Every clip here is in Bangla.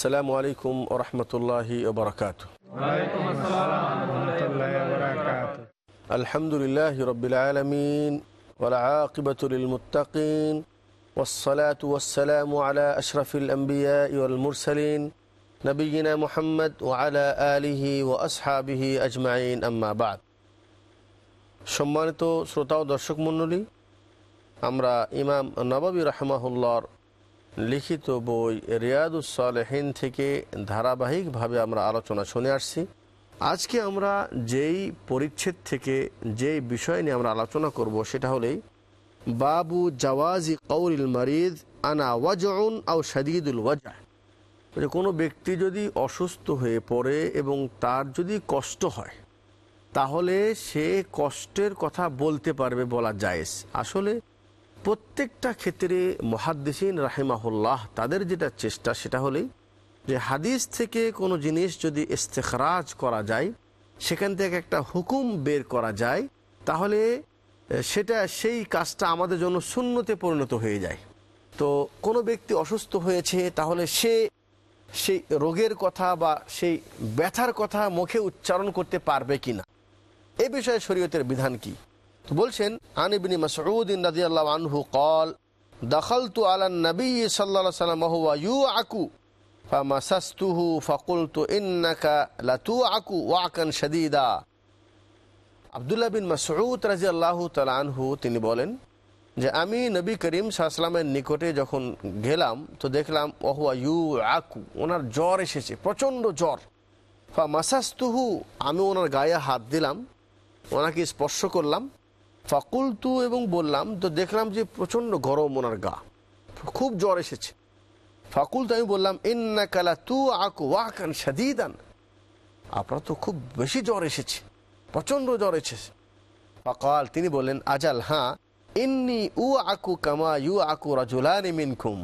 আসসালামু আলাইকুম ওরহমতুল্লাহি ওবরাকাত আলহামদুলিল্লাহ রবিল আলমিন والعاقبة للمتقين والصلاة والسلام على أشرف الأنبياء والمرسلين نبينا محمد وعلى آله وأصحابه أجمعين أما بعد সম্মানিত শ্রোতা ও দর্শক মণ্ডলী আমরা ইমাম নবাবী রহমাহুল্লার লিখিত বই রিয়াদুসালেহীন থেকে ধারাবাহিকভাবে আমরা আলোচনা শুনে আসছি। আজকে আমরা যেই পরিচ্ছেদ থেকে যেই বিষয় নিয়ে আমরা আলোচনা করব সেটা হলেই বাবু জাওয়াজি কৌরিল মারিদ, আনা ওয়াজন আও সাদিদুল ওয়াজা কোনো ব্যক্তি যদি অসুস্থ হয়ে পড়ে এবং তার যদি কষ্ট হয়, তাহলে সে কষ্টের কথা বলতে পারবে বলা জায়েজ। আসলে প্রত্যেকটা ক্ষেত্রে মহাদ্দেসিন রাহেমাহুল্লাহ তাদের যেটা চেষ্টা সেটা হলেই যে হাদিস থেকে কোনো জিনিস যদি ইস্তেখরাজ করা যায়, সেখান থেকে একটা হুকুম বের করা যায়, তাহলে সেটা সেই কাজটা আমাদের জন্য শূন্যতে পরিণত হয়ে যায়। তো কোনো ব্যক্তি অসুস্থ হয়েছে, তাহলে সে সেই রোগের কথা বা সেই ব্যথার কথা মুখে উচ্চারণ করতে পারবে কি না এ বিষয়ে শরীয়তের বিধান কি? তো বলছেন আনিবিনী মাসউদ্দিন রাজি আল্লাহ আনহু কল দখল তু আলান নবী সাল্লা সাল্লাম হুয়া ইউ আকু ফাস্তুহু ফকুল তু ইন্নাকা তু আকু ওয়াকান সদিদা আবদুল্লাহ বিন মাসউদ রাজি আল্লাহ তালহু তিনি বলেন যে, আমি নবী করিম সাহসালামের নিকটে যখন গেলাম, তো দেখলাম ওহুয়া ইউ আকু ওনার জ্বর এসেছে, প্রচণ্ড জ্বর। ফা মাসাস্তুহু আমি ওনার গায়ে হাত দিলাম, ওনাকে স্পর্শ করলাম ফাকুলতু এবং বললাম, তো দেখলাম যে প্রচণ্ড গরম ওনার গা। খুব জ্বর এসেছে। ফাকুলতু আমি বললাম ইন্না কালা তু আকু ওয়াকান সাদিদান আপনার তো খুব বেশি জ্বর এসেছে, প্রচণ্ড জ্বর এসেছে। ফকাল, তিনি বললেন, আজাল হ্যাঁ ইন্নি উ আকু কামা ইউ আকু রাজুলানি মিনকুম।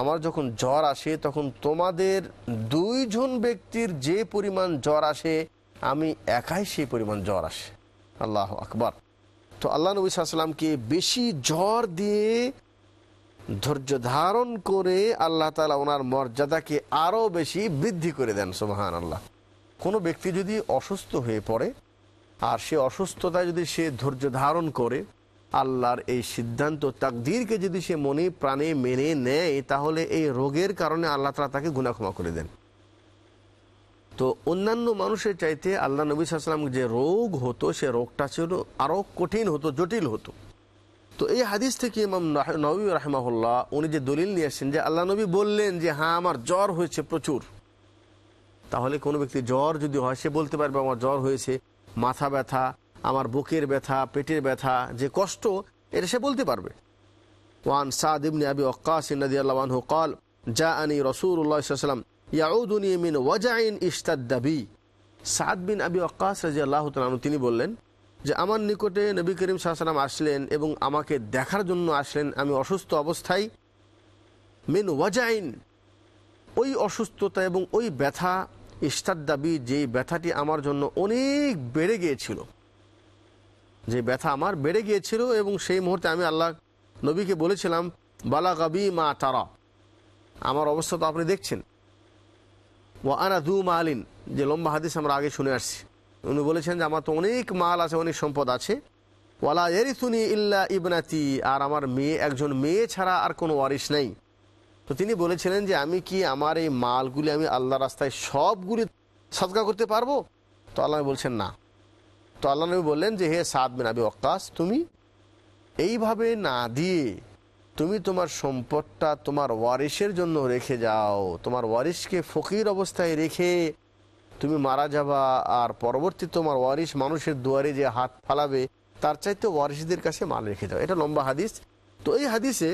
আমার যখন জ্বর আসে, তখন তোমাদের দুইজন ব্যক্তির যে পরিমাণ জ্বর আসে, আমি একাই সেই পরিমাণ জ্বর আসে। আল্লাহ আকবর। তো আল্লাহ নবী সাল্লামকে বেশি জ্বর দিয়ে ধৈর্য ধারণ করে আল্লাহ তালা ওনার মর্যাদাকে আরও বেশি বৃদ্ধি করে দেন সোমাহান আল্লাহ কোনো ব্যক্তি যদি অসুস্থ হয়ে পড়ে আর সে অসুস্থতায় যদি সে ধৈর্য ধারণ করে, আল্লাহর এই সিদ্ধান্ত, তাকদিরকে যদি সে মনে প্রাণে মেনে নেয়, তাহলে এই রোগের কারণে আল্লাহ তালা তাকে গুণাক্ষমা করে দেন। তো অন্যান্য মানুষের চাইতে আল্লাহ নবী সালাম যে রোগ হতো, সে রোগটা ছিল আরও কঠিন হতো, জটিল হতো। তো এই হাদিস থেকে ইমাম নবী রাহমাহুল্লাহ উনি যে দলিল নিয়ে আসছেন যে আল্লাহ নবী বললেন যে হ্যাঁ আমার জ্বর হয়েছে প্রচুর। তাহলে কোনো ব্যক্তি জ্বর যদি হয়, সে বলতে পারবে, আমার জ্বর হয়েছে, মাথা ব্যথা, আমার বুকের ব্যথা, পেটের ব্যথা, যে কষ্ট, এটা সে বলতে পারবে। ওয়ান সাদ ইবনে আবি ওকাস নদী আল্লাহ কল যা আনি রসুল্লাহ সাল্লাম মিন ওয়াজাইন সাদ বিন আবি তাআলা তিনি বললেন যে, আমার নিকটে নবী করিম সাল্লাম আসলেন এবং আমাকে দেখার জন্য আসলেন আমি অসুস্থ অবস্থায়। মিন ওয়াজাইন ওই অসুস্থতা এবং ওই ব্যথা ইস্তাদ্দাবি যেই ব্যথাটি আমার জন্য অনেক বেড়ে গিয়েছিল। যে ব্যথা আমার বেড়ে গিয়েছিল এবং সেই মুহূর্তে আমি আল্লাহ নবীকে বলেছিলাম বালাগাবি মা তারা। আমার অবস্থা তো আপনি দেখছেন। ও আনা দু মালিন। যে লম্বা হাদিস আমরা আগে শুনে আসছি। উনি বলেছেন যে আমার তো অনেক মাল আছে, অনেক সম্পদ আছে। ওয়ালা এরিথুনি ইল্লা ইবনাতি। আর আমার মেয়ে, একজন মেয়ে ছাড়া আর কোনো ওয়ারিস নেই। তো তিনি বলেছিলেন যে আমি কি আমার এই মালগুলি আমি আল্লাহ রাস্তায় সবগুলি সদকা করতে পারব? তো আল্লাহ বলছেন না। তো আল্লাহ নবী বললেন যে হে সাদ বিন আবি অক্কাস তুমি এইভাবে না দিয়ে তুমি তোমার সম্পদটা তোমার ওয়ারিসের জন্য রেখে যাও। তোমার ওয়ারিসকে ফকির অবস্থায় রেখে তুমি মারা যাবা। আর পরবর্তী তোমার ওয়ারিস মানুষের দুয়ারে যে হাত ফালাবে, তার চাইতে ওয়ারিসদের কাছে মাল রেখে দাও। এটা লম্বা হাদিস। তো এই হাদিসে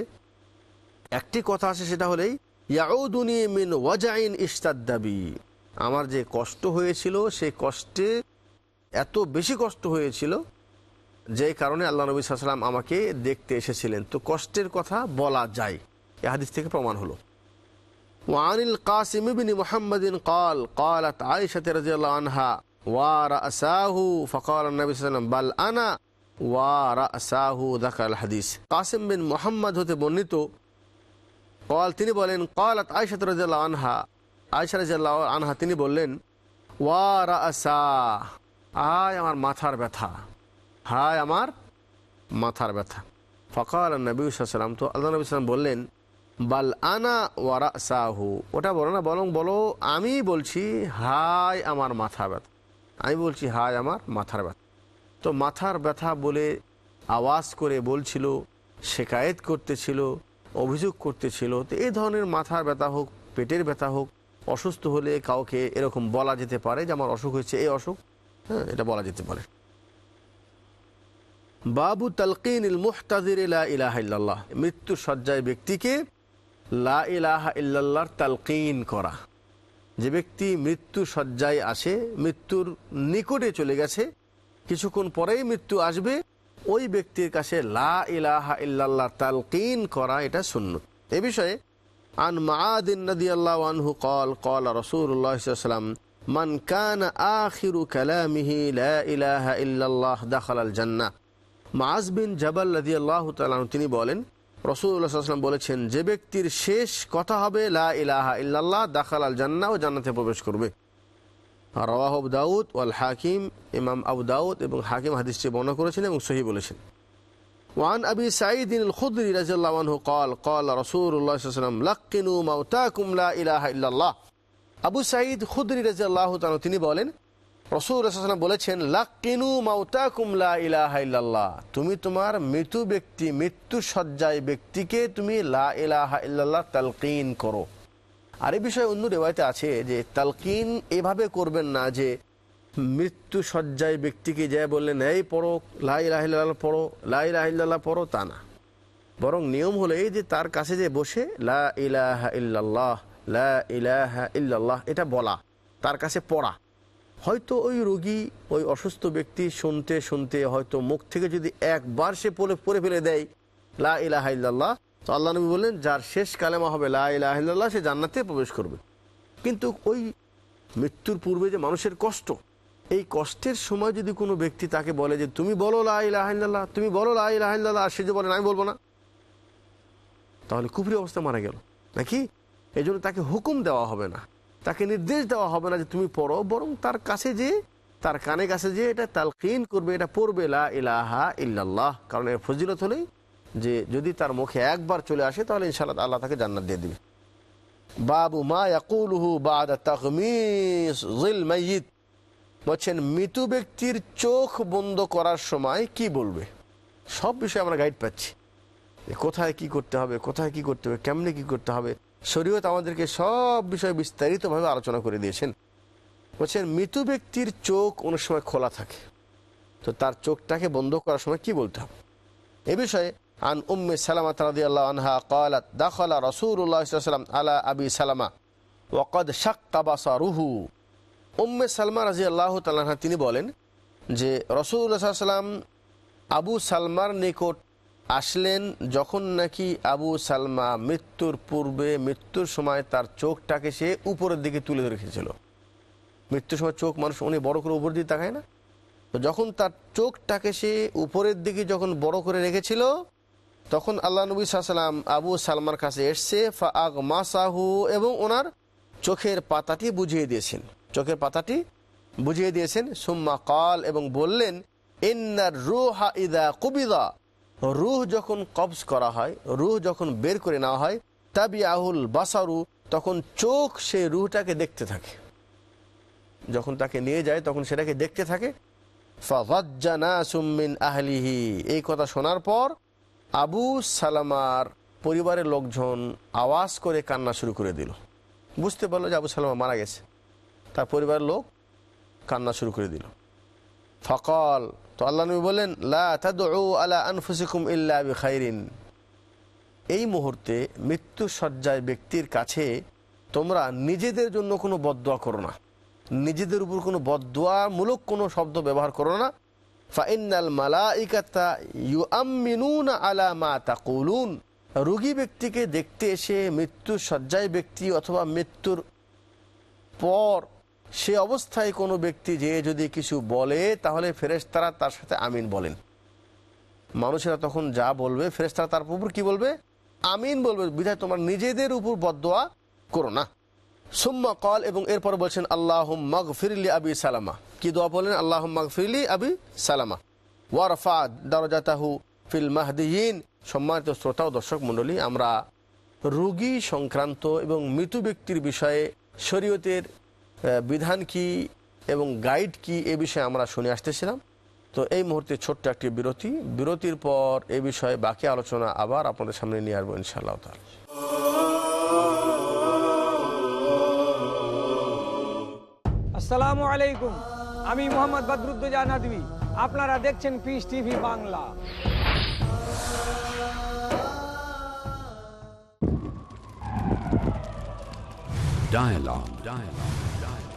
একটি কথা আছে, সেটা হলেই ইয়াউদুনি মিন ওয়াজাইন ইস্তাদ্দাবি আমার যে কষ্ট হয়েছিল সেই কষ্টে এত বেশি কষ্ট হয়েছিল যে কারণে আল্লাহ নবী সাল্লাম আমাকে দেখতে এসেছিলেন তো কষ্টের কথা বলা যায় এ হাদিস থেকে প্রমাণ হলো وعن القاسم بن محمد قال قالت عائشة رضي الله عنها ورأساه فقال النبي صلى الله عليه وسلم بل أنا ورأساه ذكر الحديث قاسم بن محمد হতে বর্ণিত قال তিনি বলেন قالت عائشة رضي الله عنها আয়েশা রাদিয়াল্লাহু আনহা তিনি বললেন ওয়ারাসা আয় আমার মাথার ব্যথা হায় আমার মাথার ব্যথা। ফকাল নবী সাল্লাম তো আল্লাহ নবী বললেন, বাল আনা ওয়ারা সাহু ওটা বলো না, বরং বলো, আমি বলছি, হায় আমার মাথা ব্যথা। আমি বলছি, হায় আমার মাথার ব্যথা। তো মাথার ব্যথা বলে আওয়াজ করে বলছিল, শেকায়েত করতেছিল, অভিযোগ করতেছিল। তো এই ধরনের মাথার ব্যথা হোক, পেটের ব্যথা হোক, অসুস্থ হলে কাউকে এরকম বলা যেতে পারে যে, আমার অসুখ হয়েছে, এই অসুখ। হ্যাঁ এটা বলা যেতে পারে। বাবু তালকিন ইল মুহতাজির ইলাহ ইল্লাল্লাহ। মৃত্যু সজ্জায় ব্যক্তিকে লা ইলাহা ইল্লাল্লাহর তালকিন করা। যে ব্যক্তি মৃত্যু সজ্জায় আসে, মৃত্যুর নিকটে চলে গেছে, কিছুক্ষণ পরেই মৃত্যু আসবে, ওই ব্যক্তির কাছে লা ইলাহা ইল্লাল্লাহ তালকিন করা এটা শূন্য এ বিষয়ে আন মাদিন নদী আল্লাহ আনহু কল কল রসুল্লাহাম মান কান আখিরু কালামিহি লা ইলাহা ইল্লাল্লাহ দাখাল জান্নাহ। لا إله إلا الله دخل الجنة মাজ বিন জাবাল রাদি আল্লাহ তিনি বলেন রসুল্লাহাম বলেছেন যে ব্যক্তির শেষ কথা হবে লা ইলাহা ইল্লাল্লাহ দাখাল আল জান্না ও জান্নাতে প্রবেশ করবে রওয়াহ আবু দাউদ ওয়াল হাকিম ইমাম আবু দাউদ এবং হাকিম হাদিসটি বর্ণনা করেছেন এবং সহি বলেছেন وعن أبي سعيد الخدري رضي الله عنه قال قال رسول الله صلى الله عليه وسلم لقنوا موتاكم لا إله إلا الله আবু সাঈদ খুদরি রাজি আল্লাহ তিনি বলেন রসুল রসালাম বলেছেন, লাকিনু মাউতাকুম কুমলা ইলাহা ইল্লাল্লাহ। তুমি তোমার মৃত্যু ব্যক্তি মৃত্যু সজ্জায় ব্যক্তিকে তুমি লা ইলাহা ইল্লাল্লাহ তালকিন করো। আর এই বিষয়ে অন্য রেওয়ায়তে আছে যে, তালকিন এভাবে করবেন না যে মৃত্যু সজ্জায় ব্যক্তিকে যে বললেন, এই পড়ো, লা ইলাহা ইল্লাল্লাহ পড়ো, লা ইলাহা ইল্লাল্লাহ পড়ো, তা না। বরং নিয়ম হলো এই যে, তার কাছে যে বসে, লা ইলাহা ইল্লাল্লাহ, লা ইলাহা ইল্লাল্লাহ, এটা বলা, তার কাছে পড়া। হয়তো ওই রোগী ওই অসুস্থ ব্যক্তি শুনতে শুনতে হয়তো মুখ থেকে যদি একবার সে পড়ে পড়ে ফেলে দেয়, লা ইলাহা ইল্লাল্লাহ, তো আল্লাহ নবী বললেন, যার শেষ কালেমা হবে লা ইলাহা ইল্লাল্লাহ, সে জান্নাতে প্রবেশ করবে। কিন্তু ওই মৃত্যুর পূর্বে যে মানুষের কষ্ট, এই কষ্টের সময় যদি কোনো ব্যক্তি তাকে বলে যে, তুমি বলো লা ইলাহা ইল্লাল্লাহ, তুমি বলো লা ইলাহা আর সে যে বলেন আমি বলব না তাহলে কুফরি অবস্থা মারা গেল। নাকি? এই তাকে হুকুম দেওয়া হবে না। তাকে নির্দেশ দেওয়া হবে না যে তুমি পড়ো, বরং তার কাছে যে, তার কানে কাছে যে এটা তালকিন করবে, এটা পড়বে, লা ইলাহা ইল্লাল্লাহ। কারণ এর ফজিলত হলেই যে, যদি তার মুখে একবার চলে আসে, তাহলে ইনশাআল্লাহ আল্লাহ তাকে জান্নাত দিয়ে দিবে। বাবু মা মাইয়িত। বলছেন, মৃত ব্যক্তির চোখ বন্ধ করার সময় কি বলবে? সব বিষয়ে আমরা গাইড পাচ্ছি। কোথায় কি করতে হবে, কোথায় কি করতে হবে, কেমনে কি করতে হবে শরীয়ত আমাদেরকে সব বিষয়ে বিস্তারিতভাবে আলোচনা করে দিয়েছেন। বলছেন, মৃত ব্যক্তির চোখ অনেক সময় খোলা থাকে। তো তার চোখটাকে বন্ধ করার সময় কি বলতে হবে? এ বিষয়ে আন উম্মে সালামা তারাদি আল্লাহ আনহা কালাত, দাখলা রসুল্লাহ সাল্লাম আলা আবি সালামা ওকদ শাক্কাবাসা রুহু উম্মে সালমা রাজি আল্লাহ তাল্লাহা তিনি বলেন যে রসুল্লাহ সাল্লাম আবু সালমার নিকট আসলেন যখন নাকি আবু সালমা মৃত্যুর পূর্বে মৃত্যুর সময় তার চোখটাকে সে উপরের দিকে তুলে রেখেছিল। মৃত্যুর সময় চোখ মানুষ উনি বড় করে উপর দিয়ে তাকায় না? তো যখন তার চোখটাকে সে উপরের দিকে যখন বড় করে রেখেছিল, তখন আল্লাহ নবী সাল্লাম আবু সালমার কাছে এসছে ফাগ মাসাহু এবং ওনার চোখের পাতাটি বুঝিয়ে দিয়েছেন। চোখের পাতাটি বুঝিয়ে দিয়েছেন, সুম্মা কাল এবং বললেন, ইন্নার রুহা ইদা কুবিদা। রুহ যখন কবজ করা হয়, রুহ যখন বের করে নেওয়া হয় তাবি আহুল বাসারু, তখন চোখ সেই রুহটাকে দেখতে থাকে। যখন তাকে নিয়ে যায়, তখন সেটাকে দেখতে থাকে। আহলিহি, এই কথা শোনার পর আবু সালামার পরিবারের লোকজন আওয়াজ করে কান্না শুরু করে দিল। বুঝতে পারল যে আবু সালামা মারা গেছে। তার পরিবারের লোক কান্না শুরু করে দিল। ফকল তো আল্লাহ নবী বললেন, লা আলা আনফুসিকুম ইল্লা খাইরিন এই মুহূর্তে মৃত্যু সজ্জায় ব্যক্তির কাছে তোমরা নিজেদের জন্য কোনো বদোয়া করো না। নিজেদের উপর কোনো বদোয়ামূলক কোনো শব্দ ব্যবহার করো না। ফাইনাল মালাইকাতা ইউ আমিনুন আলা মা তাকুলুন। রোগী ব্যক্তিকে দেখতে এসে মৃত্যু সজ্জায় ব্যক্তি অথবা মৃত্যুর পর সে অবস্থায় কোনো ব্যক্তি যে যদি কিছু বলে, তাহলে ফেরেশতারা তার সাথে আমিন বলেন। মানুষেরা তখন যা বলবে, ফেরেশতারা তার উপর কি বলবে? আমিন বলবে। বিধায় তোমার নিজেদের উপর বদোয়া করো না। সুম্মা কল এবং এরপর বলছেন আল্লাহ মগ ফিরলি আবি সালামা। কি দোয়া বলেন আল্লাহ মগ ফিরলি আবি সালামা। ওয়ারফা দরজাতাহু ফিল মাহদিন সম্মানিত শ্রোতা ও দর্শক মণ্ডলী, আমরা রোগী সংক্রান্ত এবং মৃত ব্যক্তির বিষয়ে শরীয়তের বিধান কি এবং গাইড কি এ বিষয়ে আমরা শুনে আসতেছিলাম। তো এই মুহূর্তে ছোট্ট একটি বিরতি। বিরতির পর এ বিষয়ে বাকি আলোচনা আবার আপনাদের সামনে নিয়ে আসব ইনশাআল্লাহ তাআলা। আসসালামু আলাইকুম। আমি মোহাম্মদ বদরুদ্দোজা আপনারা দেখছেন peace TV Bangla. Dialogue. Dialogue.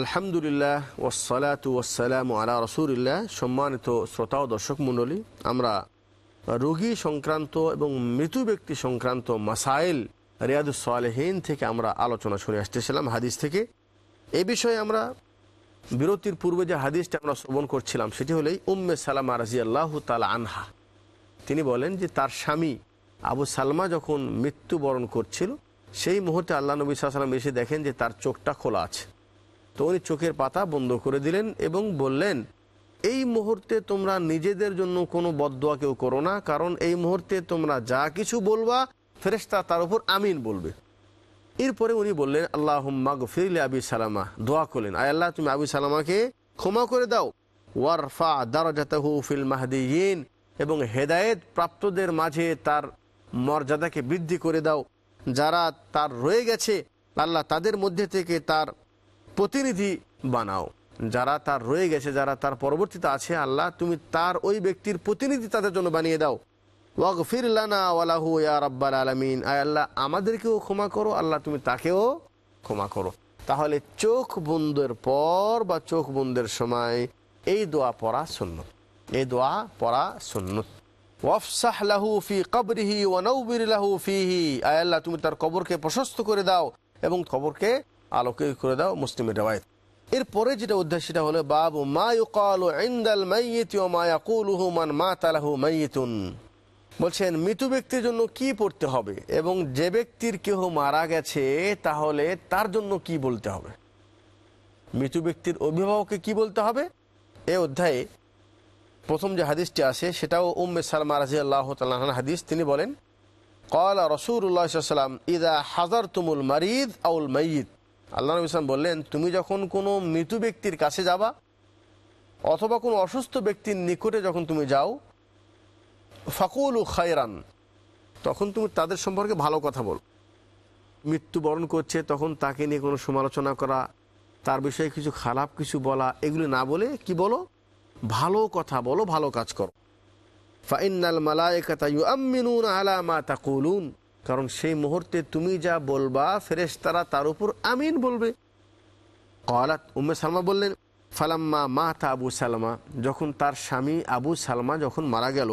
আলহামদুলিল্লাহ ওসালাতু ওসালাম আলা রসুলিল্লাহ। সম্মানিত শ্রোতা ও দর্শক মণ্ডলী, আমরা রোগী সংক্রান্ত এবং মৃত ব্যক্তি সংক্রান্ত মাসাইল রিয়াদুসালেহীন থেকে আমরা আলোচনা শুনে আসতেছিলাম হাদিস থেকে। এ বিষয়ে আমরা বিরতির পূর্বে যে হাদিসটা আমরা শ্রবণ করছিলাম, সেটি হলেই উম্মে সালামা রাজি আল্লাহ তালা আনহা। তিনি বলেন যে তার স্বামী আবু সালমা যখন মৃত্যুবরণ করছিল, সেই মুহূর্তে আল্লাহ নবী সাল্লাম এসে দেখেন যে তার চোখটা খোলা আছে। তো উনি চোখের পাতা বন্ধ করে দিলেন এবং বললেন, এই মুহূর্তে তোমরা নিজেদের জন্য কোনো বদোয়া কেউ করো না, কারণ এই মুহূর্তে তোমরা যা কিছু বলবা, ফেরেশতা তার উপর আমিন বলবে। এরপরে উনি বললেন আল্লাহ ফিরলে আবি সালামা। দোয়া করলেন, আয় আল্লাহ, তুমি আবি সালামাকে ক্ষমা করে দাও। ওয়ারফা দারাজাতাহু ফিল মাহদিয়িন। এবং হেদায়েত প্রাপ্তদের মাঝে তার মর্যাদাকে বৃদ্ধি করে দাও। যারা তার রয়ে গেছে, আল্লাহ তাদের মধ্যে থেকে তার প্রতিনিধি বানাও। যারা তার রয়ে গেছে, যারা তার পরবর্তীতে আছে, আল্লাহ, তুমি তার ওই ব্যক্তির প্রতিনিধি তাদের জন্য বানিয়ে দাও। ওয়াগফির লানা ওয়ালাহু ইয়া আলামিন। আয় আল্লাহ, আমাদেরকেও ক্ষমা করো। আল্লাহ, তুমি তাকেও ক্ষমা করো। তাহলে চোখ বন্ধের পর বা চোখ বন্ধের সময় এই দোয়া পড়া সুন্নত। এই দোয়া পড়া সুন্নত। ওয়াফসাহ লাহু ফি কবরিহি ওয়া নাউবির লাহু ফিহি। আয় আল্লাহ, তুমি তার কবরকে প্রশস্ত করে দাও এবং কবরকে আলোকে করে দাও মুসলিমের রেওয়ায়ত। এরপরে যেটা অধ্যায় সেটা হলো, বাবু মা ইউকালু ইনদাল মাইয়িতি ওয়া মা ইয়াকুলুহু মান মাতা লাহু মাইয়িতুন। বলছেন, মৃত ব্যক্তির জন্য কি পড়তে হবে এবং যে ব্যক্তির কেহ মারা গেছে তাহলে তার জন্য কি বলতে হবে? মৃত ব্যক্তির অভিভাবককে কি বলতে হবে? এ অধ্যায়ে প্রথম যে হাদিসটি আছে, সেটাও উম্মে সালমা রাজি আল্লাহ হাদিস, তিনি বলেন কল রসুল্লাহ সাল্লাম ইদা হাজার তুমুল মারিদ আউল মাইয়িদ আল্লাহ নবী ইসলাম বললেন, তুমি যখন কোনো মৃত ব্যক্তির কাছে যাবা অথবা কোনো অসুস্থ ব্যক্তির নিকটে যখন তুমি যাও, ফাকুল খায়রান, তখন তুমি তাদের সম্পর্কে ভালো কথা বল। মৃত্যুবরণ করছে, তখন তাকে নিয়ে কোনো সমালোচনা করা, তার বিষয়ে কিছু খারাপ কিছু বলা, এগুলি না বলে কি বলো? ভালো কথা বলো, ভালো কাজ করো। ফাইনাল মালায়িকাতা ইউআমিনুন আলা মা তাকুলুন। কারণ সেই মুহূর্তে তুমি যা বলবা, ফেরেশতারা তার উপর আমিন বলবে। কলাত উম্মে সালমা বললেন, ফালাম্মা মা তা আবু সালমা। যখন তার স্বামী আবু সালমা যখন মারা গেল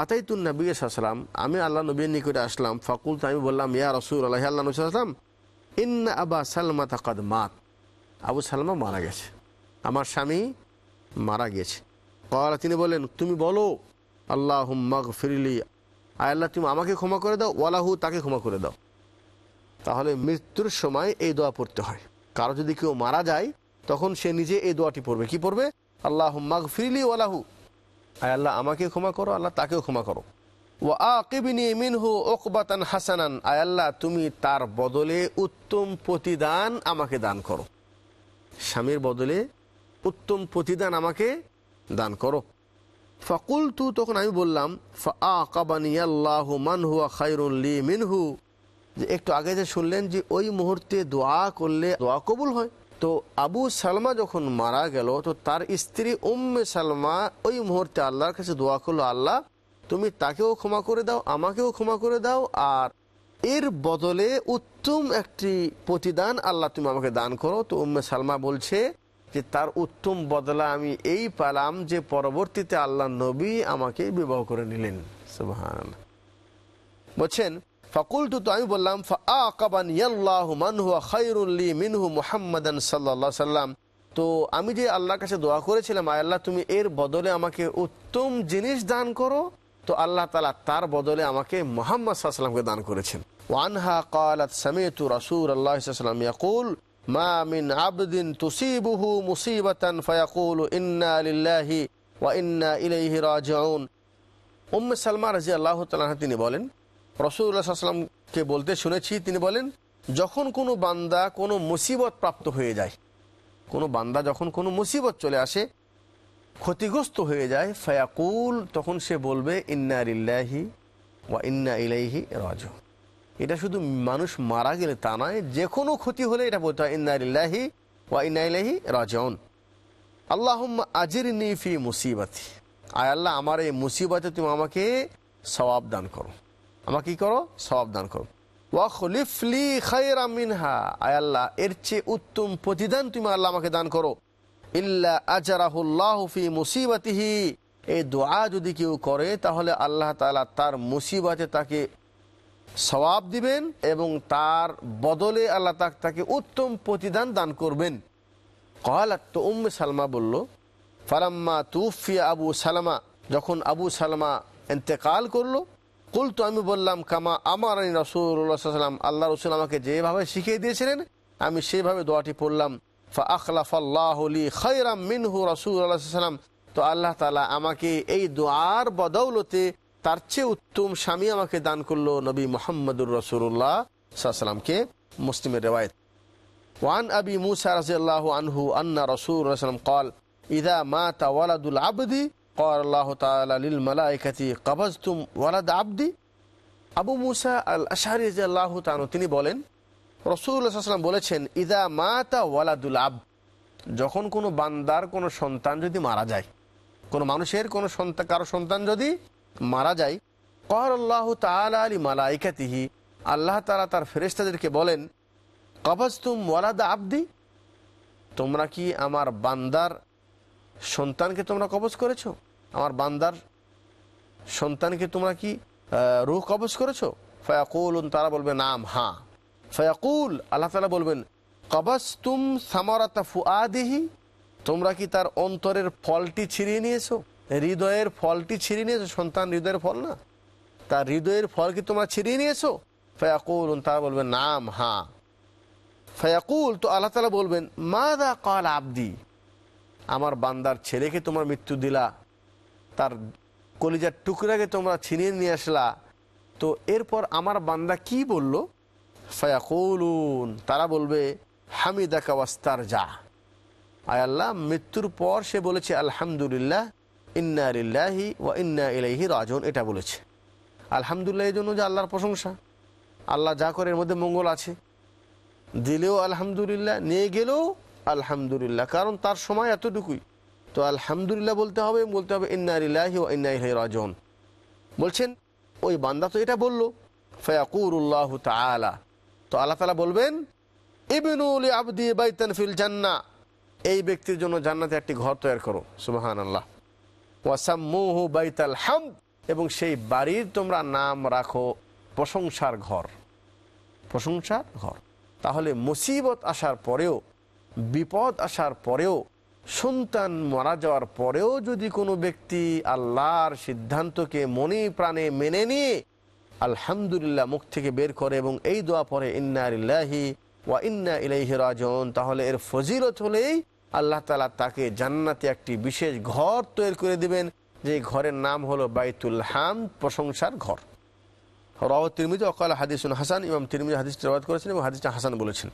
আতাই আতাইতুন নবী সাল্লাম আমি আল্লাহ নবীর নিকটে আসলাম। ফাকুল আমি বললাম, ইয়া রসুল আল্লাহ আল্লাহ নবী সাল্লাম ইন্না আবা সালমা তাকাদ মাত। আবু সালমা মারা গেছে। আমার স্বামী মারা গেছে। তিনি বললেন, তুমি বলো আল্লাহ মাগ ফিরিলি আয় আল্লাহ, তুমি আমাকে ক্ষমা করে দাও, ওয়ালাহু, তাকে ক্ষমা করে দাও। তাহলে মৃত্যুর সময় এই দোয়া পড়তে হয়। কারও যদি কেউ মারা যায়, তখন সে নিজে এই দোয়াটি পড়বে। কি পড়বে? আল্লাহ মাগ ফিরিলি ওয়ালাহু। আয় আল্লাহ, আমাকে ক্ষমা করো, আল্লাহ, তাকেও ক্ষমা করো। ও আকিবিনী মিনহু ওকবাতান হাসানান। আয়াল্লাহ তুমি তার বদলে উত্তম প্রতিদান আমাকে দান করো। স্বামীর বদলে উত্তম প্রতিদান আমাকে দান করো। ফকুল তু তখন আমি বললাম আল্লাহ মান হুয়া খাইরুন লি মিনহু। যে একটু আগে যে শুনলেন যে ওই মুহূর্তে দোয়া করলে দোয়া কবুল হয়। তো আবু সালমা যখন মারা গেল, তো তার স্ত্রী উম্মে সালমা ওই মুহূর্তে আল্লাহর কাছে দোয়া করল, আল্লাহ, তুমি তাকেও ক্ষমা করে দাও, আমাকেও ক্ষমা করে দাও, আর এর বদলে উত্তম একটি প্রতিদান আল্লাহ তুমি আমাকে দান করো। তো উম্মে সালমা বলছে যে তার উত্তম বদলা আমি এই পালাম যে পরবর্তীতে আল্লাহ নবী আমাকে বিবাহ করে নিলেন। সুবহান বলছেন ফকুল তো আমি বললাম মিনহু সাল্লাম। তো আমি যে আল্লাহর কাছে দোয়া করেছিলাম আল্লাহ, তুমি এর বদলে আমাকে উত্তম জিনিস দান করো। তো আল্লাহ তালা তার বদলে আমাকে মোহাম্মদ সাল্লামকে দান করেছেন। ওয়ানহা কালাত সামিতু রাসূল আল্লাহ সাল্লাম ইয়াকুল মা মিন আবদিন ফায়াকুলু ওয়া ইন্না ইলাইহি রাজিউন। সালমা তিনি বলেন রসুল্লাহামকে বলতে শুনেছি, তিনি বলেন, যখন কোনো বান্দা কোনো মুসিবত প্রাপ্ত হয়ে যায়, কোনো বান্দা যখন কোনো মুসিবত চলে আসে, ক্ষতিগ্রস্ত হয়ে যায়, ফায়াকুল, তখন সে বলবে, ইন্না ইল্লাহি ওয়া ইন্না ইলাইহি রাজ এটা শুধু মানুষ মারা গেলে তা নয়, যে কোনো ক্ষতি হলে এটা বলতে হয়, ইন্না ইল্লাহি ওয়া ইন্না ইলাইহি রাজন আল্লাহ আজির ফি মুসিবাতি। আয় আল্লাহ, আমার এই মুসিবতে তুমি আমাকে সবাব দান করো। আমাকে কি করো? সবাব দান করো। ওয়াখলিফলি খায়রা মিনহা। আয় আল্লাহ, এর চেয়ে উত্তম প্রতিদান তুমি আল্লাহ আমাকে দান করো। ইল্লা আজারাহুল্লাহ ফি মুসিবাতিহি। এই দোয়া যদি কেউ করে, তাহলে আল্লাহ তালা তার মুসিবতে তাকে সবাব দিবেন এবং তার বদলে আল্লাহ তাক তাকে উত্তম প্রতিদান দান করবেন। কহালাত তো উম্মে সালমা বলল, ফালাম্মা তুফিয়া আবু সালামা। যখন আবু সালমা এতেকাল করল কুল তো আমি বললাম, কামা আমার সাল্লাম আল্লাহ রসুল আমাকে যেভাবে শিখিয়ে দিয়েছিলেন, আমি সেভাবে দোয়াটি পড়লাম। ফাখলাফাল্লাহলি খৈরাম মিনহু রসুল্লাহাম তো আল্লাহ তালা আমাকে এই দোয়ার বদৌলতে তার চেয়ে উত্তম স্বামী আমাকে দান করল নবী মোহাম্মদুর রসুল্লাহ সাল্লামকে মুসলিমের রেওয়ায়ত। ওয়ান আবি মুসা রাজিয়াল্লাহ আনহু আন্না রসুল রসলাম কল, ইদা মা তা ওয়ালাদুল আবদি কর আল্লাহ তালিল মালাইকাতি কবজ তুম ওয়ালাদ আবদি আবু মুসা আল আশারি রাজিয়াল্লাহ তানু তিনি বলেন রসুল্লাহাম বলেছেন, ইদা মা তা ওয়ালাদুল আব যখন কোনো বান্দার কোনো সন্তান যদি মারা যায়, কোনো মানুষের কোনো সন্তান, কারও সন্তান যদি মারা যায়। কর আল্লাহ তালা আলী মালাইকাতিহি আল্লাহ তালা তার ফেরেস্তাদেরকে বলেন কবাজতুম ওয়ালাদা আবদি? তোমরা কি আমার বান্দার সন্তানকে তোমরা কবজ করেছ? আমার বান্দার সন্তানকে তোমরা কি রুহ কবজ করেছ? ফয়াকুল তারা বলবে, নাম হা ফয়াকুল, আল্লাহ তালা বলবেন কবাস তুম সামারাতা ফুআদিহি? তোমরা কি তার অন্তরের ফলটি ছিঁড়িয়ে নিয়েছো? হৃদয়ের ফলটি ছিঁড়িয়ে নিয়েছো? সন্তান, হৃদয়ের ফল না? তার হৃদয়ের ফল কি তোমরা ছিঁড়িয়ে নিয়েছো? ফয়াকুল তারা বলবেন নাম, হা। ফয়াকুল, তো আল্লাহ তালা বলবেন মা দা কাল আবদি? আমার বান্দার ছেলেকে তোমার মৃত্যু দিলা, তার কলিজার টুকরাকে তোমরা ছিনিয়ে নিয়ে আসলা। তো এরপর আমার বান্দা কি বলল? ফায়াকুলুন, তারা বলবে হামিদা কাওয়াস্তার যা আয় আল্লাহ, মৃত্যুর পর সে বলেছে, আলহামদুলিল্লাহ। ইন্না আলিল্লাহি ইন্না ইলাইহি রাজন এটা বলেছে। আলহামদুলিল্লাহ এই জন্য যে আল্লাহর প্রশংসা। আল্লাহ যা করে এর মধ্যে মঙ্গল আছে। দিলেও আলহামদুলিল্লাহ, নিয়ে গেলেও আলহামদুলিল্লাহ, কারণ তার সময় এতটুকুই। তো আলহামদুলিল্লাহ বলতে হবে বলতে হবে ইন্না ইন্নারিল্লাহি ও ইন্না ইন্নাই রাজন বলছেন, ওই বান্দা তো এটা বলল। ফয়াকুরুল্লাহ তালা তো আল্লাহ তালা বলবেন ইবিনুল আবদি বাইতান ফিল জান্না এই ব্যক্তির জন্য জান্নাতে একটি ঘর তৈরি করো। সুবাহান আল্লাহ ওয়াসাম্মুহু বাইতাল হাম এবং সেই বাড়ির তোমরা নাম রাখো প্রশংসার ঘর। প্রশংসার ঘর। তাহলে মুসিবত আসার পরেও, বিপদ আসার পরেও, সন্তান মারা যাওয়ার পরেও যদি কোনো ব্যক্তি আল্লাহর সিদ্ধান্তকে মনে প্রাণে মেনে নিয়ে আলহামদুলিল্লাহ মুখ থেকে বের করে এবং এই দোয়া পরে ইন্না ইল্লাহি ওয়া ইন্না ইলাইহি রাজন তাহলে এর ফজিলত হলেই আল্লাহ তালা তাকে জান্নাতে একটি বিশেষ ঘর তৈরি করে দিবেন যে এই ঘরের নাম হলো বাইতুল হাম প্রশংসার ঘর রাহ তিরমিজি অকাল হাদিসুন হাসান ইমাম তিরমিজি হাদিস রবাদ করেছেন এবং হাদিসটা হাসান বলেছেন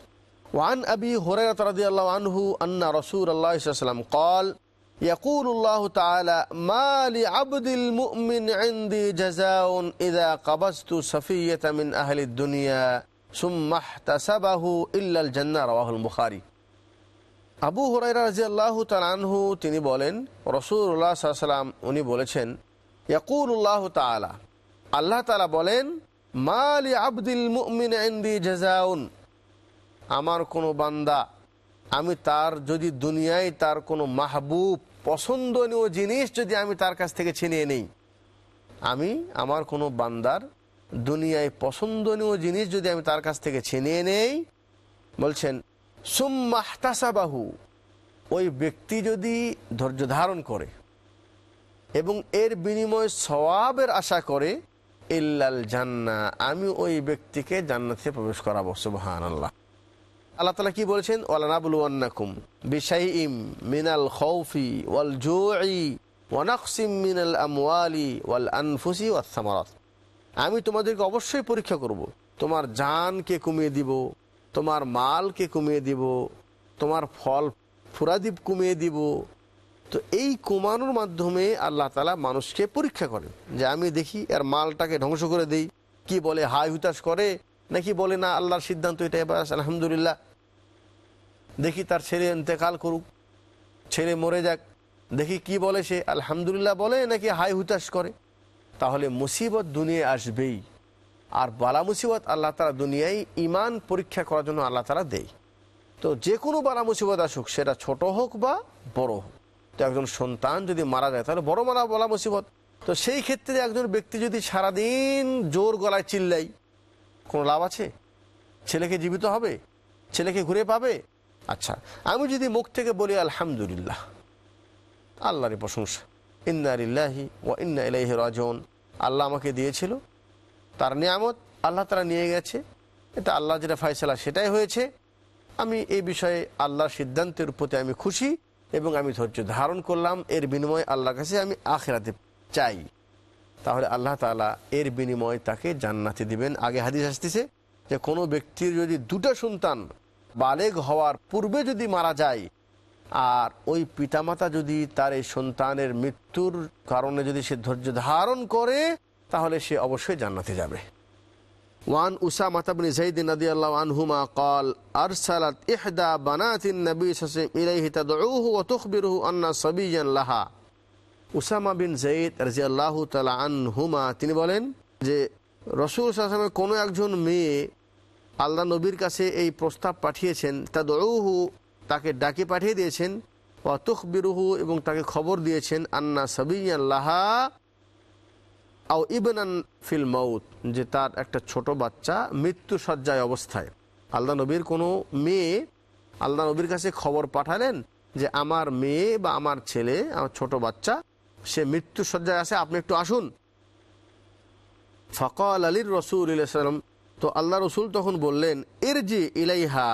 ওয়ান আবি হুরায়রা রাদিয়াল্লাহু আনহু আন্না রাসূলুল্লাহ সাল্লাল্লাহু আলাইহি ওয়াসাল্লাম قال يقول الله تعالى ما لعبد المؤمن عندي جزاء إذا قبضت صفية من أهل الدنيا ثم احتسبه إلا الجنة رواه البخاري আবু হুরাইরা রাজিয়াল্লাহু তালানহু তিনি বলেন রসুল্লাহ সাল্লাম উনি বলেছেন ইয়াকুল্লাহ তালা আল্লাহ তালা বলেন মালি আব্দুল মুমিন আমার কোনো বান্দা, আমি তার যদি দুনিয়ায় তার কোনো মাহবুব, পছন্দনীয় জিনিস যদি আমি তার কাছ থেকে ছিনিয়ে নেই, আমি আমার কোনো বান্দার দুনিয়ায় পছন্দনীয় জিনিস যদি আমি তার কাছ থেকে ছিনিয়ে নেই, বলছেন সুম্মাহতাসাবাহু ওই ব্যক্তি যদি ধৈর্য ধারণ করে এবং এর বিনিময়ে সওয়াবের আশা করে, ইল্লাল জান্না, আমি ওই ব্যক্তিকে জান্নাতে প্রবেশ করাবো সুবহান আল্লাহ আল্লাহ তালা কি বলেছেন? ওয়ালানাবুলুয়ান্নাকুম বিশাইইম মিনাল খৌফি ওয়াল জুই ওয়ানাকসিম মিনাল আমওয়ালি ওয়াল আনফুসি ওয়াসামারাত আমি তোমাদেরকে অবশ্যই পরীক্ষা করব। তোমার জানকে কমিয়ে দিব তোমার মালকে কমিয়ে দিব, তোমার ফল ফুরাদিব কমিয়ে দিব। তো এই কমানোর মাধ্যমে আল্লাহ তালা মানুষকে পরীক্ষা করেন যে আমি দেখি আর মালটাকে ধ্বংস করে দেই। কি বলে হাই হুতাশ করে? নাকি বলে, না, আল্লাহর সিদ্ধান্ত এটা এবার আলহামদুলিল্লাহ। দেখি তার ছেলে ইন্তেকাল করুক, ছেলে মরে যাক। দেখি কি বলে সে, আলহামদুলিল্লাহ বলে, নাকি হাই হুতাশ করে? তাহলে মুসিবত দুনিয়া আসবেই। আর বালা মুসিবত আল্লাহ তালা দুনিয়ায় ইমান পরীক্ষা করার জন্য আল্লাহ তালা দেয়। তো যে কোনো বালা মুসিবত আসুক, সেটা ছোট হোক বা বড় হোক। তো একজন সন্তান যদি মারা যায়, তাহলে বড় মারা বলা মুসিবত। তো সেই ক্ষেত্রে একজন ব্যক্তি যদি সারাদিন জোর গলায় চিল্লাই কোনো লাভ আছে? ছেলেকে জীবিত হবে? ছেলেকে ঘুরে পাবে? আচ্ছা আমি যদি মুখ থেকে বলি, আলহামদুলিল্লাহ, আল্লাহরই প্রশংসা। ইন্না আলিল্লাহি ও ইন্না ইলাইহি রাজন আল্লাহ আমাকে দিয়েছিল তার নিয়ামত আল্লাহ তারা নিয়ে গেছে। এটা আল্লাহ যেটা ফাইসলা সেটাই হয়েছে। আমি এই বিষয়ে আল্লাহর সিদ্ধান্তের প্রতি আমি খুশি এবং আমি ধৈর্য ধারণ করলাম। এর বিনিময়ে আল্লাহর কাছে আমি আখেরাতে চাই। তাহলে আল্লাহ তালা এর বিনিময়ে তাকে জান্নাতে দিবেন। আগে হাদিস আসতেছে যে, কোনো ব্যক্তির যদি দুটো সন্তান বালেগ হওয়ার পূর্বে যদি মারা যায়, আর ওই পিতামাতা যদি তার এই সন্তানের মৃত্যুর কারণে যদি সে ধৈর্য ধারণ করে তাহলে সে অবশ্যই জান্নাতে যাবে। ওয়ান উসা মাতাবনি জাইদিন রাদি আল্লাহ আনহুমা কল আরসালাত ইহদা বানাতিন নবী সাসিম ইলাইহি তাদউহু ওয়া তুখবিরুহু আন্না সাবিয়ান লাহা। উসামা বিন জঈদ রাজি আল্লাহ তালা আনহুমা, তিনি বলেন যে, রসুল আসলামের কোনো একজন মেয়ে আল্লাহ নবীর কাছে এই প্রস্তাব পাঠিয়েছেন, তাদউহু, তাকে ডাকে পাঠিয়ে দিয়েছেন, ওয়া তুখবিরুহু এবং তাকে খবর দিয়েছেন, আন্না সাবিয়ান লাহা আও ইবনান ফিল মাউত, যে তার একটা ছোট বাচ্চা মৃত্যু সজ্জায় অবস্থায়। আল্লাহ নবীর কোনো মেয়ে আল্লাহ নবীর কাছে খবর পাঠালেন যে আমার মেয়ে বা আমার ছেলে, আমার ছোট বাচ্চা, সে মৃত্যু সজ্জায় আছে, আপনি একটু আসুন। ফকাল আলীর রসুল সাল্লাম তো আল্লাহ রসুল তখন বললেন এর যে ইলাইহা।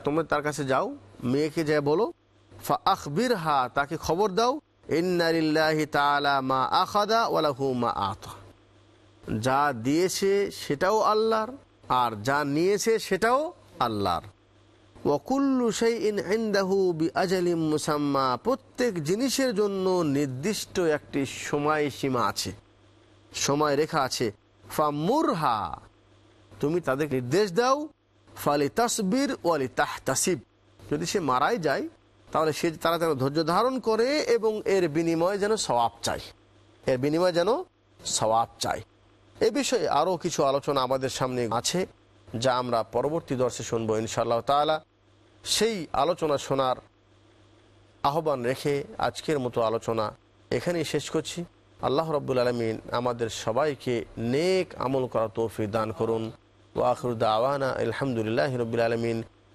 তোমরা তার কাছে যাও, মেয়েকে যা বলো, ফা আখবির হা তাকে খবর দাও মা ওয়ালাহু মা আতা। যা দিয়েছে সেটাও আল্লাহর, আর যা নিয়েছে সেটাও আল্লাহর। ওকুল্লু মুসাম্মা, প্রত্যেক জিনিসের জন্য নির্দিষ্ট একটি সময় সীমা আছে। সময় রেখা আছে। তুমি তাদের নির্দেশ দাও ফালি তসবির ওয়ালি তাহতাসিব যদি সে মারাই যায় তাহলে সে তারা যেন ধৈর্য ধারণ করে এবং এর বিনিময়ে যেন সওয়াব চায়। এর বিনিময়ে যেন সওয়াব চায়। এ বিষয়ে আরও কিছু আলোচনা আমাদের সামনে আছে, যা আমরা পরবর্তী দর্শে শুনব ইনশাআল্লাহ তালা সেই আলোচনা শোনার আহ্বান রেখে আজকের মতো আলোচনা এখানেই শেষ করছি। আল্লাহ রব্বুল আলমিন আমাদের সবাইকে নেক আমল করা তৌফি দান করুন। ও আখরুদ্দা আওয়ানা আলহামদুলিল্লাহ রবিল আলমিন।